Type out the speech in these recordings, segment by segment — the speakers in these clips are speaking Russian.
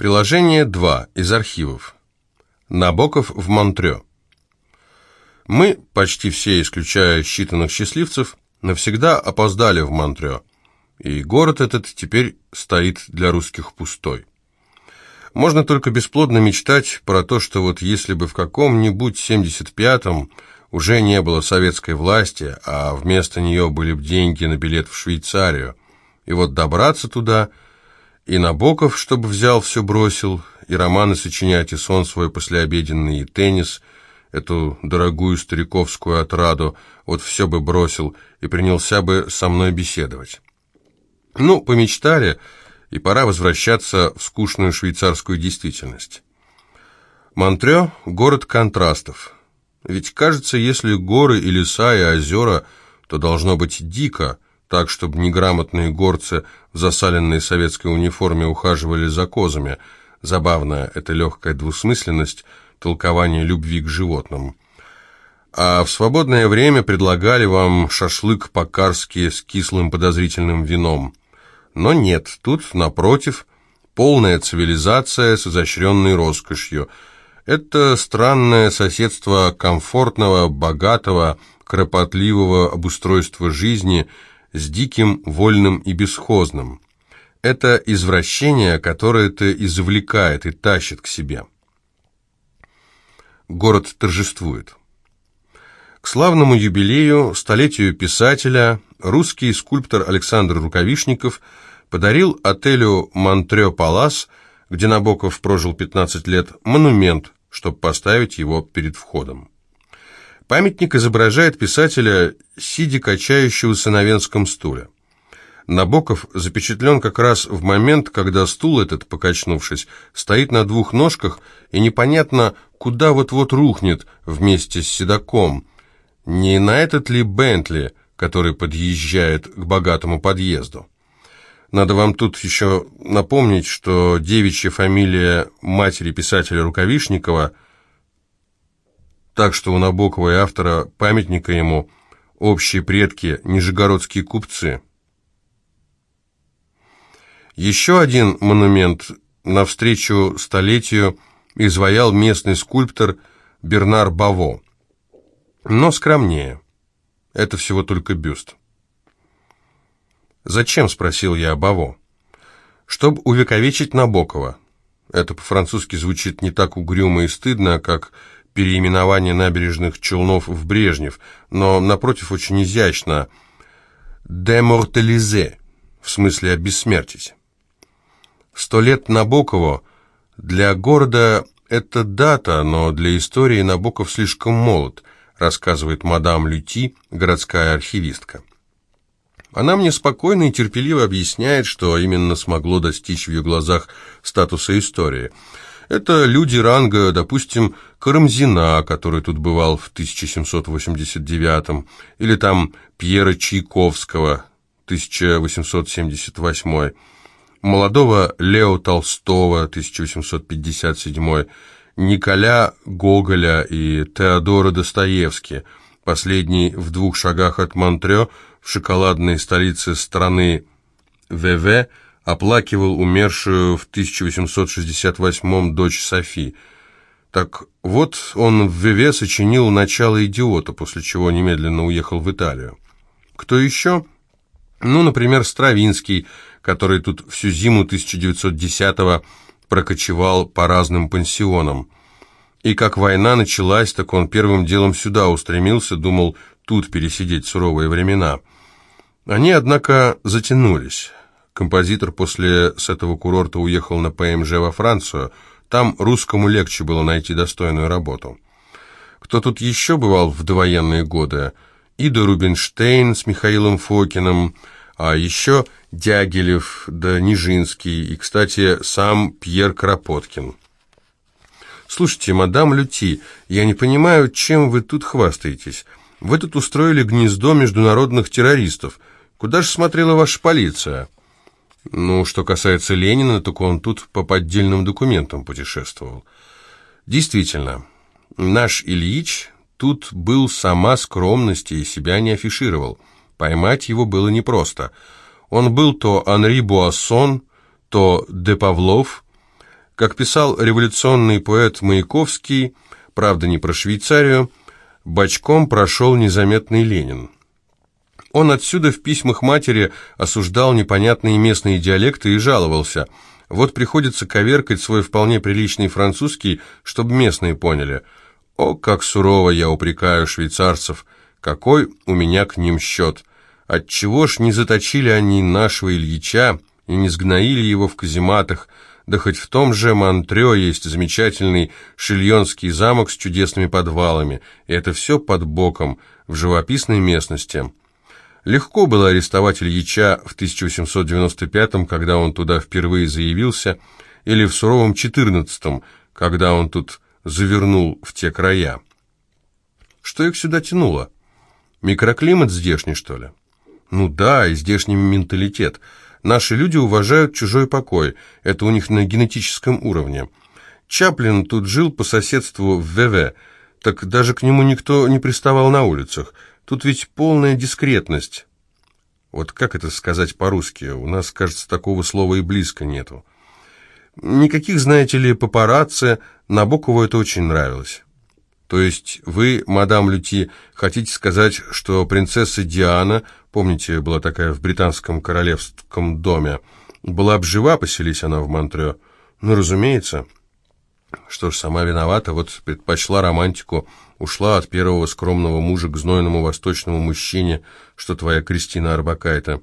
Приложение 2 из архивов. Набоков в Монтрё. Мы, почти все, исключая считанных счастливцев, навсегда опоздали в Монтрё, и город этот теперь стоит для русских пустой. Можно только бесплодно мечтать про то, что вот если бы в каком-нибудь 75-м уже не было советской власти, а вместо нее были бы деньги на билет в Швейцарию, и вот добраться туда – и Набоков, чтобы взял, все бросил, и романы сочинять, и сон свой послеобеденный, и теннис, эту дорогую стариковскую отраду, вот все бы бросил и принялся бы со мной беседовать. Ну, помечтали, и пора возвращаться в скучную швейцарскую действительность. Монтрё — город контрастов. Ведь кажется, если горы и леса и озера, то должно быть дико — так, чтобы неграмотные горцы в засаленной советской униформе ухаживали за козами. Забавная эта легкая двусмысленность, толкование любви к животным. А в свободное время предлагали вам шашлык по-карски с кислым подозрительным вином. Но нет, тут, напротив, полная цивилизация с изощренной роскошью. Это странное соседство комфортного, богатого, кропотливого обустройства жизни – с диким, вольным и бесхозным. Это извращение, которое то извлекает и тащит к себе. Город торжествует. К славному юбилею, столетию писателя, русский скульптор Александр Рукавишников подарил отелю «Монтрё Палас», где Набоков прожил 15 лет, монумент, чтобы поставить его перед входом. Памятник изображает писателя, сидя качающегося на венском стуле. Набоков запечатлен как раз в момент, когда стул этот, покачнувшись, стоит на двух ножках, и непонятно, куда вот-вот рухнет вместе с седаком. Не на этот ли Бентли, который подъезжает к богатому подъезду? Надо вам тут еще напомнить, что девичья фамилия матери писателя Рукавишникова – так что у Набокова и автора памятника ему общие предки, нижегородские купцы. Еще один монумент навстречу столетию изваял местный скульптор Бернар Баво, но скромнее. Это всего только бюст. «Зачем?» – спросил я Баво. «Чтоб увековечить Набокова». Это по-французски звучит не так угрюмо и стыдно, как переименование набережных Челнов в Брежнев, но, напротив, очень изящно «демортализе», в смысле «обессмертить». Сто лет Набокову для города это дата, но для истории Набоков слишком молод, рассказывает мадам Люти, городская архивистка. Она мне спокойно и терпеливо объясняет, что именно смогло достичь в ее глазах статуса истории – это люди ранга, допустим, Карамзина, который тут бывал в 1789 или там Пьера Чайковского, 1878 молодого Лео Толстого, 1857 Николя Гоголя и Теодора Достоевски, последний в двух шагах от Монтрё, в шоколадной столице страны ВВ, оплакивал умершую в 1868-м дочь Софи. Так вот, он в Виве сочинил «Начало идиота», после чего немедленно уехал в Италию. Кто еще? Ну, например, Стравинский, который тут всю зиму 1910-го прокочевал по разным пансионам. И как война началась, так он первым делом сюда устремился, думал тут пересидеть суровые времена. Они, однако, затянулись. Композитор после с этого курорта уехал на ПМЖ во Францию. Там русскому легче было найти достойную работу. Кто тут еще бывал в довоенные годы? Ида Рубинштейн с Михаилом Фокиным, а еще Дягилев да Нижинский и, кстати, сам Пьер Кропоткин. «Слушайте, мадам Люти, я не понимаю, чем вы тут хвастаетесь. Вы тут устроили гнездо международных террористов. Куда же смотрела ваша полиция?» Ну, что касается Ленина, так он тут по поддельным документам путешествовал. Действительно, наш Ильич тут был сама скромность и себя не афишировал. Поймать его было непросто. Он был то Анри Буассон, то Де Павлов. Как писал революционный поэт Маяковский, правда не про Швейцарию, бочком прошел незаметный Ленин. Он отсюда в письмах матери осуждал непонятные местные диалекты и жаловался. Вот приходится коверкать свой вполне приличный французский, чтобы местные поняли. О, как сурово я упрекаю швейцарцев, какой у меня к ним счет. Отчего ж не заточили они нашего Ильича и не сгноили его в казематах, да хоть в том же Монтрё есть замечательный Шильонский замок с чудесными подвалами, и это все под боком, в живописной местности. Легко было арестовать Ильича в 1895-м, когда он туда впервые заявился, или в суровом 14-м, когда он тут завернул в те края. Что их сюда тянуло? Микроклимат здешний, что ли? Ну да, и здешний менталитет. Наши люди уважают чужой покой, это у них на генетическом уровне. Чаплин тут жил по соседству в ВВ, так даже к нему никто не приставал на улицах – Тут ведь полная дискретность. Вот как это сказать по-русски? У нас, кажется, такого слова и близко нету. Никаких, знаете ли, папарацци, Набокову это очень нравилось. То есть вы, мадам Люти, хотите сказать, что принцесса Диана, помните, была такая в британском королевском доме, была бы жива, поселись она в Монтрео? Ну, разумеется. Что ж, сама виновата, вот предпочла романтику, ушла от первого скромного мужа к знойному восточному мужчине, что твоя Кристина Арбакайте.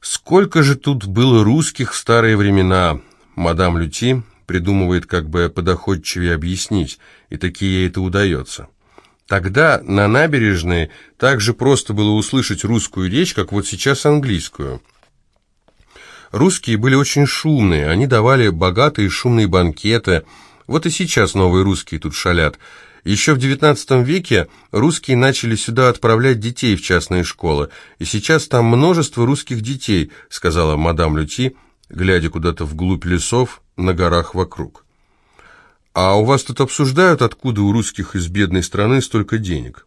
Сколько же тут было русских в старые времена, мадам Люти придумывает, как бы подоходчивее объяснить, и такие ей это удается. Тогда на набережной так же просто было услышать русскую речь, как вот сейчас английскую. Русские были очень шумные, они давали богатые шумные банкеты. Вот и сейчас новые русские тут шалят. Еще в XIX веке русские начали сюда отправлять детей в частные школы, и сейчас там множество русских детей, сказала мадам Люти, глядя куда-то вглубь лесов на горах вокруг. А у вас тут обсуждают, откуда у русских из бедной страны столько денег?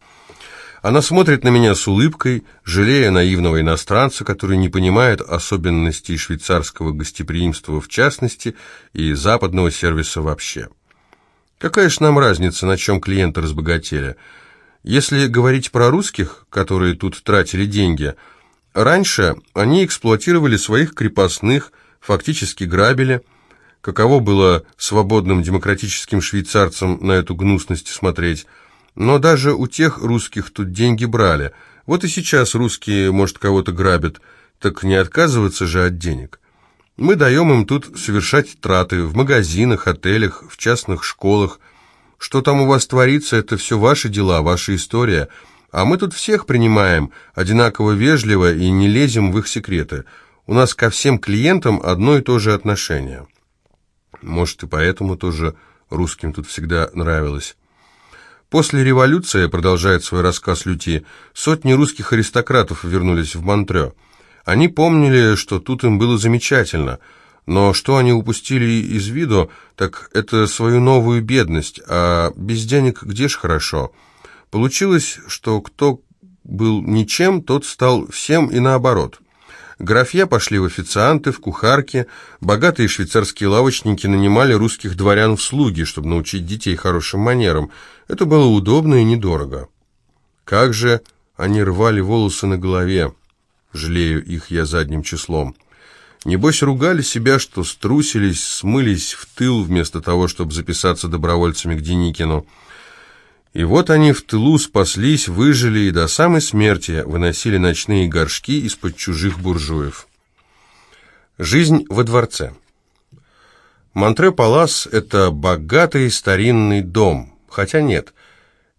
Она смотрит на меня с улыбкой, жалея наивного иностранца, который не понимает особенностей швейцарского гостеприимства в частности и западного сервиса вообще. Какая ж нам разница, на чем клиенты разбогатели? Если говорить про русских, которые тут тратили деньги, раньше они эксплуатировали своих крепостных, фактически грабили. Каково было свободным демократическим швейцарцам на эту гнусность смотреть – но даже у тех русских тут деньги брали. Вот и сейчас русские, может, кого-то грабят, так не отказываться же от денег. Мы даем им тут совершать траты в магазинах, отелях, в частных школах. Что там у вас творится, это все ваши дела, ваша история. А мы тут всех принимаем одинаково вежливо и не лезем в их секреты. У нас ко всем клиентам одно и то же отношение. Может, и поэтому тоже русским тут всегда нравилось. После революции, продолжает свой рассказ Люти, сотни русских аристократов вернулись в Монтрё. Они помнили, что тут им было замечательно, но что они упустили из виду, так это свою новую бедность, а без денег где ж хорошо. Получилось, что кто был ничем, тот стал всем и наоборот. Графья пошли в официанты, в кухарки, богатые швейцарские лавочники нанимали русских дворян в слуги, чтобы научить детей хорошим манерам. Это было удобно и недорого. Как же они рвали волосы на голове, жалею их я задним числом. Небось, ругали себя, что струсились, смылись в тыл, вместо того, чтобы записаться добровольцами к Деникину. И вот они в тылу спаслись, выжили и до самой смерти выносили ночные горшки из-под чужих буржуев. Жизнь во дворце. Монтре-Палас – это богатый старинный дом, хотя нет,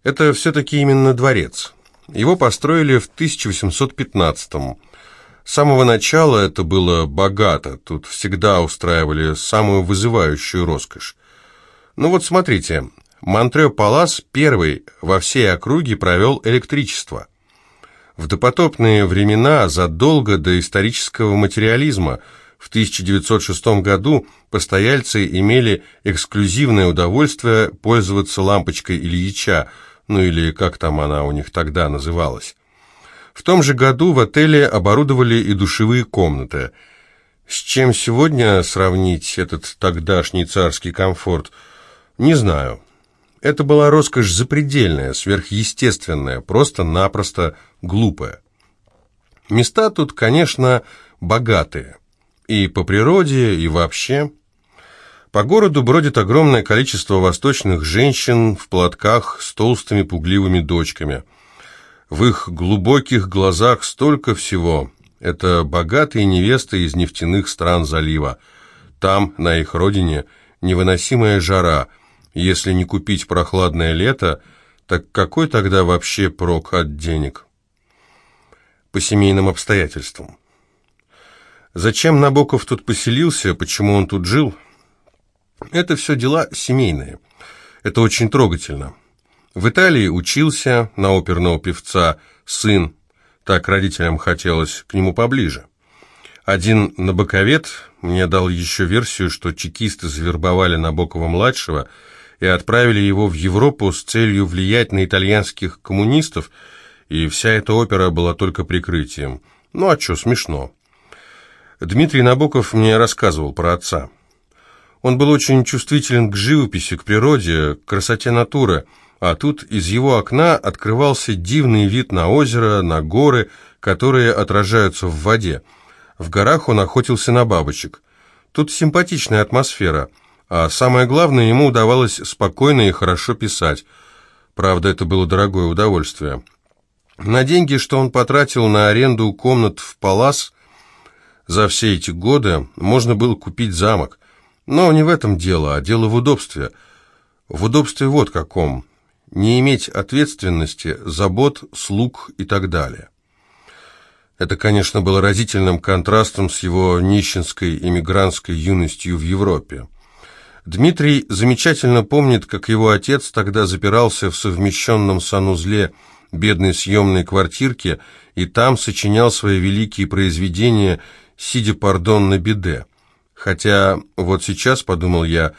это все-таки именно дворец. Его построили в 1815-м. С самого начала это было богато, тут всегда устраивали самую вызывающую роскошь. Ну вот смотрите, Монтрео Палас первый во всей округе провел электричество. В допотопные времена, задолго до исторического материализма, в 1906 году постояльцы имели эксклюзивное удовольствие пользоваться лампочкой Ильича, ну или как там она у них тогда называлась. В том же году в отеле оборудовали и душевые комнаты. С чем сегодня сравнить этот тогдашний царский комфорт, не знаю. Это была роскошь запредельная, сверхъестественная, просто-напросто глупая. Места тут, конечно, богатые. И по природе, и вообще. По городу бродит огромное количество восточных женщин в платках с толстыми пугливыми дочками. В их глубоких глазах столько всего. Это богатые невесты из нефтяных стран залива. Там, на их родине, невыносимая жара. Если не купить прохладное лето, так какой тогда вообще прок от денег? По семейным обстоятельствам. Зачем Набоков тут поселился, почему он тут жил? Это все дела семейные. Это очень трогательно. В Италии учился на оперного певца сын, так родителям хотелось к нему поближе. Один набоковед мне дал еще версию, что чекисты завербовали Набокова-младшего и отправили его в Европу с целью влиять на итальянских коммунистов, и вся эта опера была только прикрытием. Ну а что, смешно. Дмитрий Набоков мне рассказывал про отца. Он был очень чувствителен к живописи, к природе, к красоте натуры, а тут из его окна открывался дивный вид на озеро, на горы, которые отражаются в воде. В горах он охотился на бабочек. Тут симпатичная атмосфера, а самое главное, ему удавалось спокойно и хорошо писать. Правда, это было дорогое удовольствие. На деньги, что он потратил на аренду комнат в Палас, за все эти годы можно было купить замок. Но не в этом дело, а дело в удобстве. В удобстве вот каком. Не иметь ответственности, забот, слуг и так далее. Это, конечно, было разительным контрастом с его нищенской эмигрантской юностью в Европе. Дмитрий замечательно помнит, как его отец тогда запирался в совмещенном санузле бедной съемной квартирке и там сочинял свои великие произведения – сидя, пардон, на беде. Хотя вот сейчас, подумал я,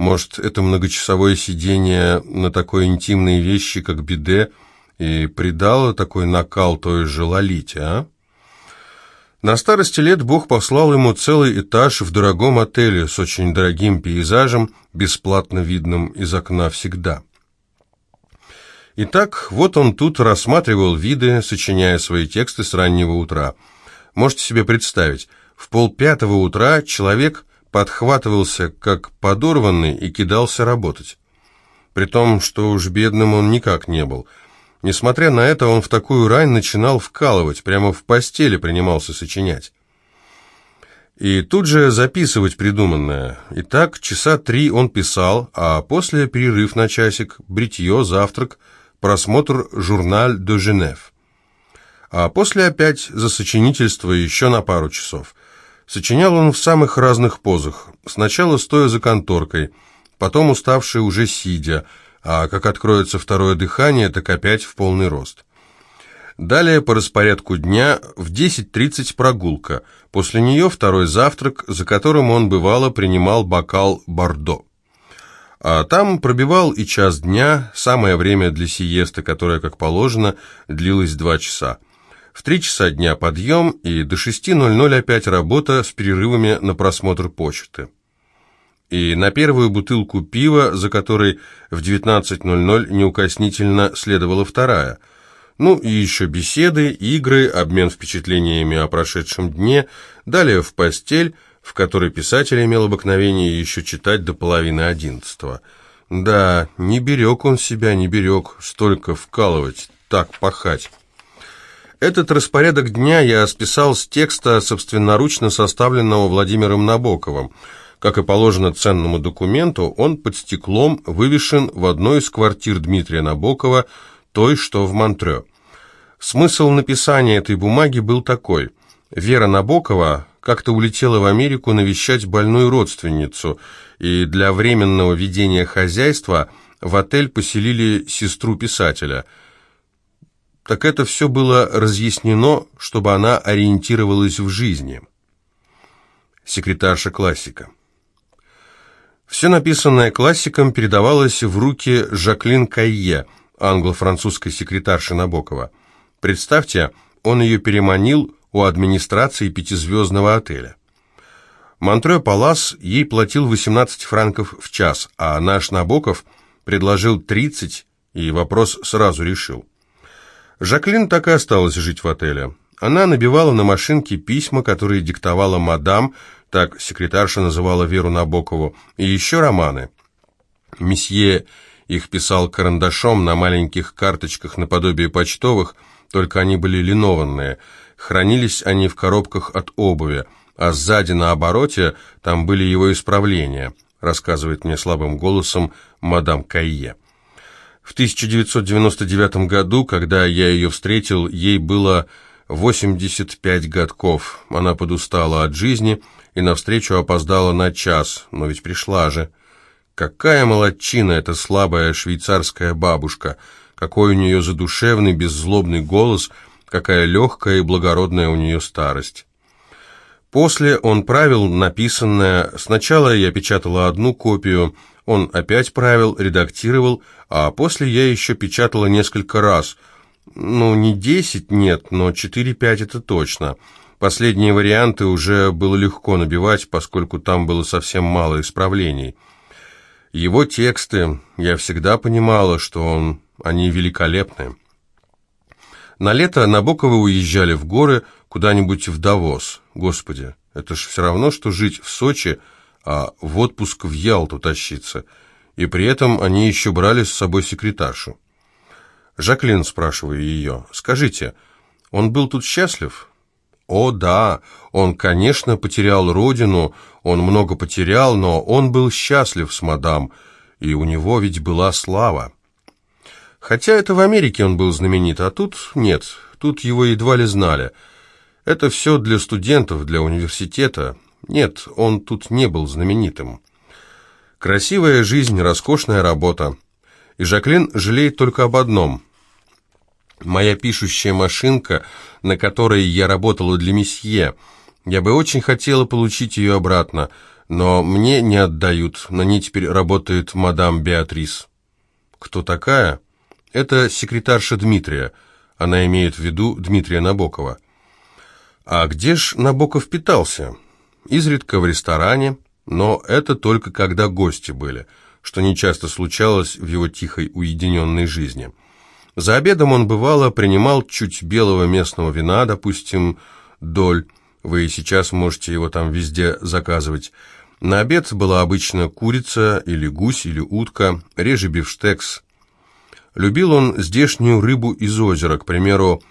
может, это многочасовое сидение на такой интимной вещи, как беде, и придало такой накал той же Лолите, а? На старости лет Бог послал ему целый этаж в дорогом отеле с очень дорогим пейзажем, бесплатно видным из окна всегда. Итак, вот он тут рассматривал виды, сочиняя свои тексты с раннего утра – Можете себе представить, в полпятого утра человек подхватывался как подорванный и кидался работать. При том, что уж бедным он никак не был. Несмотря на это, он в такую рань начинал вкалывать, прямо в постели принимался сочинять. И тут же записывать придуманное. Итак, часа три он писал, а после перерыв на часик, бритье, завтрак, просмотр «Журналь де Женев» а после опять за сочинительство еще на пару часов. Сочинял он в самых разных позах, сначала стоя за конторкой, потом уставший уже сидя, а как откроется второе дыхание, так опять в полный рост. Далее по распорядку дня в 10.30 прогулка, после нее второй завтрак, за которым он бывало принимал бокал бордо. А там пробивал и час дня, самое время для сиесты, которое, как положено, длилось два часа. В три часа дня подъем и до 6.00 опять работа с перерывами на просмотр почты. И на первую бутылку пива, за которой в 19.00 неукоснительно следовала вторая. Ну и еще беседы, игры, обмен впечатлениями о прошедшем дне, далее в постель, в которой писатель имел обыкновение еще читать до половины одиннадцатого. Да, не берег он себя, не берег столько вкалывать, так пахать. Этот распорядок дня я списал с текста, собственноручно составленного Владимиром Набоковым. Как и положено ценному документу, он под стеклом вывешен в одной из квартир Дмитрия Набокова, той, что в Монтрё. Смысл написания этой бумаги был такой. Вера Набокова как-то улетела в Америку навещать больную родственницу, и для временного ведения хозяйства в отель поселили сестру писателя – так это все было разъяснено, чтобы она ориентировалась в жизни. Секретарша классика. Все написанное классиком передавалось в руки Жаклин Кайе, англо-французской секретарши Набокова. Представьте, он ее переманил у администрации пятизвездного отеля. Монтре Палас ей платил 18 франков в час, а наш Набоков предложил 30, и вопрос сразу решил. Жаклин так и осталась жить в отеле. Она набивала на машинке письма, которые диктовала мадам, так секретарша называла Веру Набокову, и еще романы. Месье их писал карандашом на маленьких карточках наподобие почтовых, только они были линованные. Хранились они в коробках от обуви а сзади на обороте там были его исправления, рассказывает мне слабым голосом мадам Кайе. В 1999 году, когда я ее встретил, ей было 85 годков. Она подустала от жизни и навстречу опоздала на час, но ведь пришла же. Какая молодчина эта слабая швейцарская бабушка, какой у нее задушевный, беззлобный голос, какая легкая и благородная у нее старость. После он правил написанное, сначала я печатала одну копию, он опять правил, редактировал, а после я еще печатала несколько раз. Ну, не десять, нет, но четыре-пять это точно. Последние варианты уже было легко набивать, поскольку там было совсем мало исправлений. Его тексты, я всегда понимала, что он, они великолепны. На лето Набоковы уезжали в горы, куда-нибудь в Давос. Господи, это ж все равно, что жить в Сочи, а в отпуск в Ялту тащиться. И при этом они еще брали с собой секретаршу. Жаклин, спрашиваю ее, скажите, он был тут счастлив? О, да, он, конечно, потерял родину, он много потерял, но он был счастлив с мадам, и у него ведь была слава. Хотя это в Америке он был знаменит, а тут нет, тут его едва ли знали – это все для студентов, для университета. Нет, он тут не был знаменитым. Красивая жизнь, роскошная работа. И Жаклин жалеет только об одном. Моя пишущая машинка, на которой я работала для месье, я бы очень хотела получить ее обратно, но мне не отдают, на ней теперь работает мадам Беатрис. Кто такая? Это секретарша Дмитрия. Она имеет в виду Дмитрия Набокова. А где ж Набоков питался? Изредка в ресторане, но это только когда гости были, что нечасто случалось в его тихой уединенной жизни. За обедом он бывало принимал чуть белого местного вина, допустим, доль, вы и сейчас можете его там везде заказывать. На обед была обычно курица или гусь или утка, реже бифштекс. Любил он здешнюю рыбу из озера, к примеру,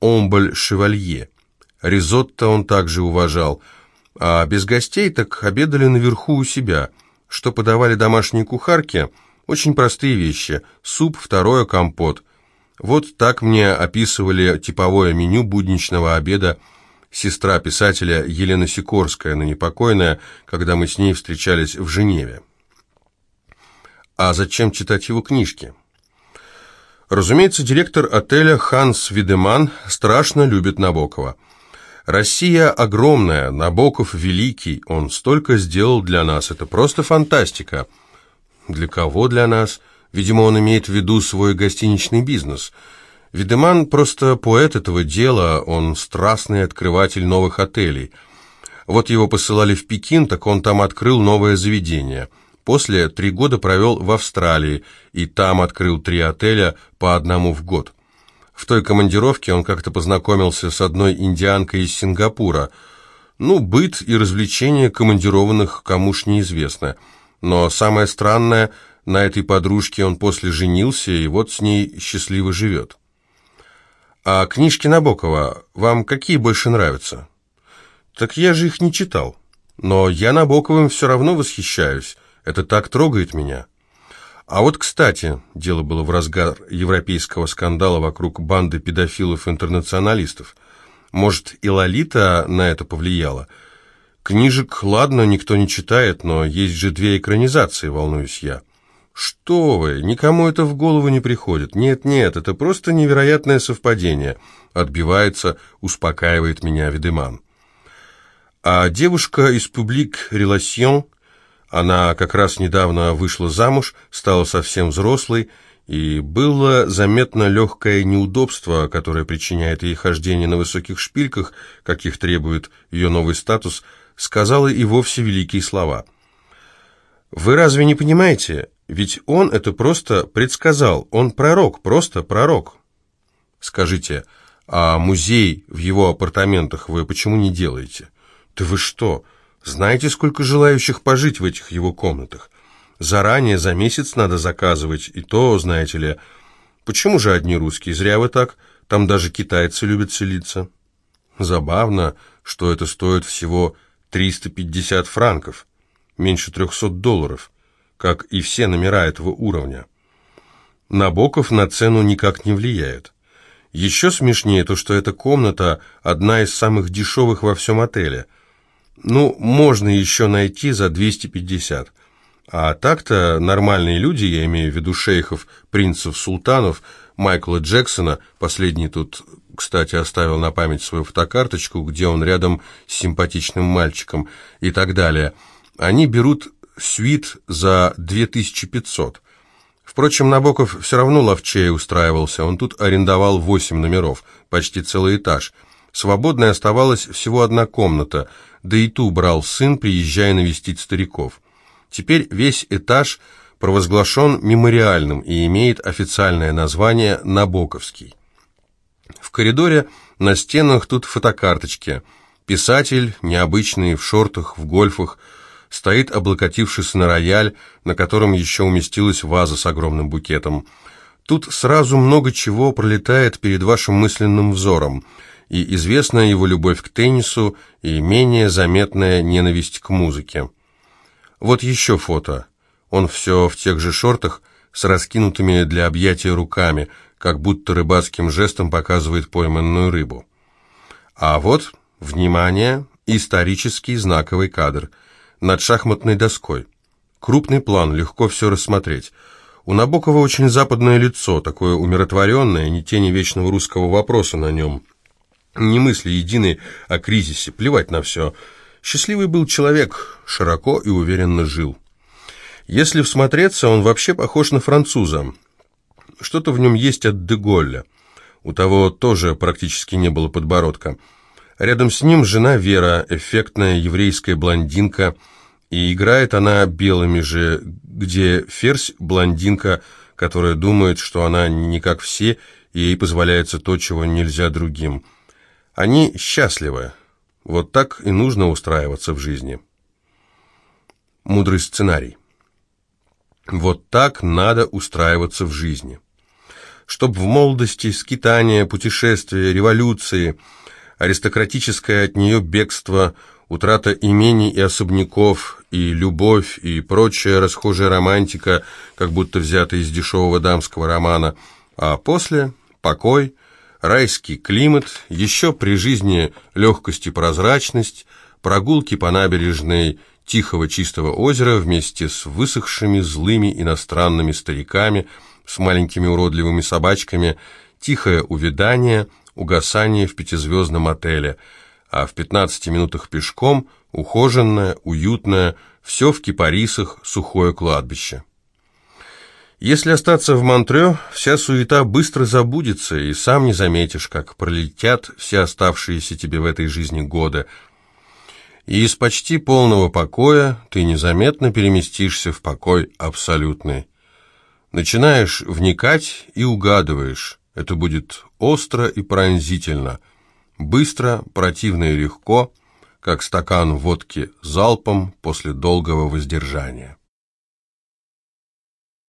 омболь-шевалье. Ризотто он также уважал, а без гостей так обедали наверху у себя. Что подавали домашние кухарки? Очень простые вещи. Суп, второе, компот. Вот так мне описывали типовое меню будничного обеда сестра писателя Елена Сикорская, ныне покойная, когда мы с ней встречались в Женеве. А зачем читать его книжки? Разумеется, директор отеля Ханс Видеман страшно любит Набокова. Россия огромная, Набоков великий, он столько сделал для нас, это просто фантастика. Для кого для нас? Видимо, он имеет в виду свой гостиничный бизнес. Видеман просто поэт этого дела, он страстный открыватель новых отелей. Вот его посылали в Пекин, так он там открыл новое заведение. После три года провел в Австралии, и там открыл три отеля по одному в год. В той командировке он как-то познакомился с одной индианкой из Сингапура. Ну, быт и развлечения командированных кому ж неизвестно. Но самое странное, на этой подружке он после женился, и вот с ней счастливо живет. А книжки Набокова вам какие больше нравятся? Так я же их не читал. Но я Набоковым все равно восхищаюсь. Это так трогает меня. А вот, кстати, дело было в разгар европейского скандала вокруг банды педофилов-интернационалистов. Может, и Лолита на это повлияла? Книжек, ладно, никто не читает, но есть же две экранизации, волнуюсь я. Что вы, никому это в голову не приходит. Нет-нет, это просто невероятное совпадение. Отбивается, успокаивает меня Ведеман. А девушка из публик «Реласьон» Она как раз недавно вышла замуж, стала совсем взрослой, и было заметно легкое неудобство, которое причиняет ей хождение на высоких шпильках, каких требует ее новый статус, сказала и вовсе великие слова. «Вы разве не понимаете? Ведь он это просто предсказал. Он пророк, просто пророк». «Скажите, а музей в его апартаментах вы почему не делаете?» «Да вы что? Знаете, сколько желающих пожить в этих его комнатах? Заранее, за месяц надо заказывать, и то, знаете ли...» Почему же одни русские? Зря вы так. Там даже китайцы любят селиться. Забавно, что это стоит всего 350 франков, меньше 300 долларов, как и все номера этого уровня. Набоков на цену никак не влияет. Еще смешнее то, что эта комната одна из самых дешевых во всем отеле. Ну, можно еще найти за 250. А так-то нормальные люди, я имею в виду шейхов, принцев, султанов, Майкла Джексона, последний тут, кстати, оставил на память свою фотокарточку, где он рядом с симпатичным мальчиком и так далее, они берут свит за 2500. Впрочем, Набоков все равно ловчее устраивался, он тут арендовал 8 номеров, почти целый этаж. Свободной оставалась всего одна комната, да и ту брал сын, приезжая навестить стариков. Теперь весь этаж провозглашен мемориальным и имеет официальное название «Набоковский». В коридоре на стенах тут фотокарточки. Писатель, необычный, в шортах, в гольфах, стоит, облокотившись на рояль, на котором еще уместилась ваза с огромным букетом. Тут сразу много чего пролетает перед вашим мысленным взором, и известная его любовь к теннису, и менее заметная ненависть к музыке. Вот еще фото. Он все в тех же шортах, с раскинутыми для объятия руками, как будто рыбацким жестом показывает пойманную рыбу. А вот, внимание, исторический знаковый кадр. Над шахматной доской. Крупный план, легко все рассмотреть. У Набокова очень западное лицо, такое умиротворенное, ни тени вечного русского вопроса на нем. Ни мысли единой о кризисе, плевать на все – Счастливый был человек, широко и уверенно жил. Если всмотреться, он вообще похож на француза. Что-то в нем есть от Деголля. У того тоже практически не было подбородка. Рядом с ним жена Вера, эффектная еврейская блондинка, и играет она белыми же, где Ферзь – блондинка, которая думает, что она не как все, и ей позволяется то, чего нельзя другим. Они счастливы, вот так и нужно устраиваться в жизни. Мудрый сценарий. Вот так надо устраиваться в жизни. Чтоб в молодости скитания, путешествия, революции, аристократическое от нее бегство, утрата имений и особняков, и любовь, и прочая расхожая романтика, как будто взята из дешевого дамского романа, а после – покой – райский климат, еще при жизни легкость и прозрачность, прогулки по набережной тихого чистого озера вместе с высохшими злыми иностранными стариками, с маленькими уродливыми собачками, тихое увядание, угасание в пятизвездном отеле, а в 15 минутах пешком ухоженное, уютное, все в кипарисах, сухое кладбище. Если остаться в Монтрё, вся суета быстро забудется, и сам не заметишь, как пролетят все оставшиеся тебе в этой жизни годы. И из почти полного покоя ты незаметно переместишься в покой абсолютный. Начинаешь вникать и угадываешь. Это будет остро и пронзительно, быстро, противно и легко, как стакан водки залпом после долгого воздержания.